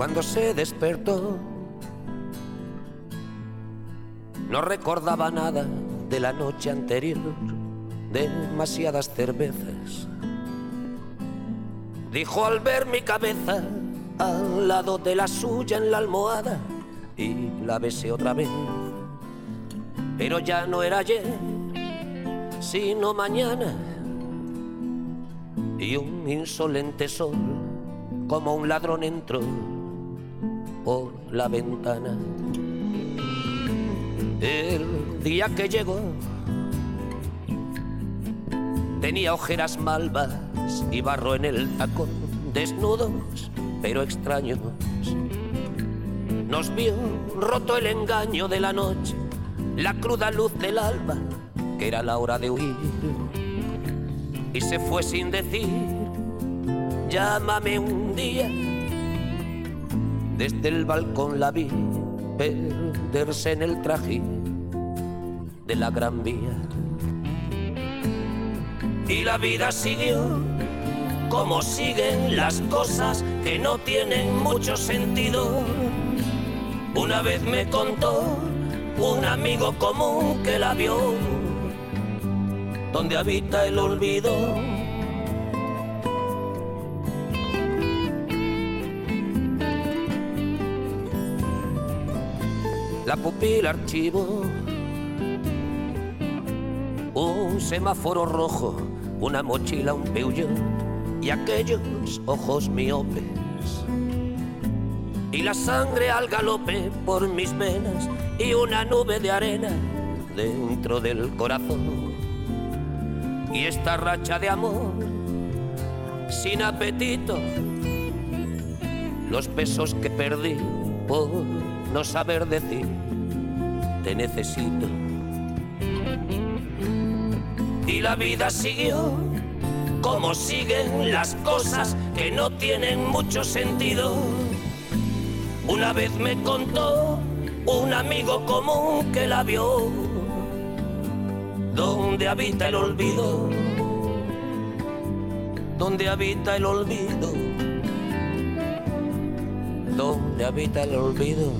Cuando se despertó, no recordaba nada de la noche anterior, demasiadas cervezas. Dijo al ver mi cabeza al lado de la suya en la almohada y la besé otra vez. Pero ya no era ayer, sino mañana. Y un insolente sol, como un ladrón entró por la ventana. El día que llegó tenía ojeras malvas y barro en el tacón, desnudos pero extraños. Nos vio roto el engaño de la noche, la cruda luz del alba, que era la hora de huir. Y se fue sin decir, llámame un día. Desde el balcón la vi perderse en el traje de la gran vía. Y la vida siguió como siguen las cosas que no tienen mucho sentido. Una vez me contó un amigo común que la vio, donde habita el olvido. La pupila archivo, un semáforo rojo, una mochila, un peugeot y aquellos ojos miopes. Y la sangre al galope por mis venas y una nube de arena dentro del corazón. Y esta racha de amor sin apetito, los besos que perdí por no saber decir, te necesito. Y la vida siguió cómo siguen las cosas que no tienen mucho sentido. Una vez me contó un amigo común que la vio, donde habita el olvido, donde habita el olvido, donde habita el olvido.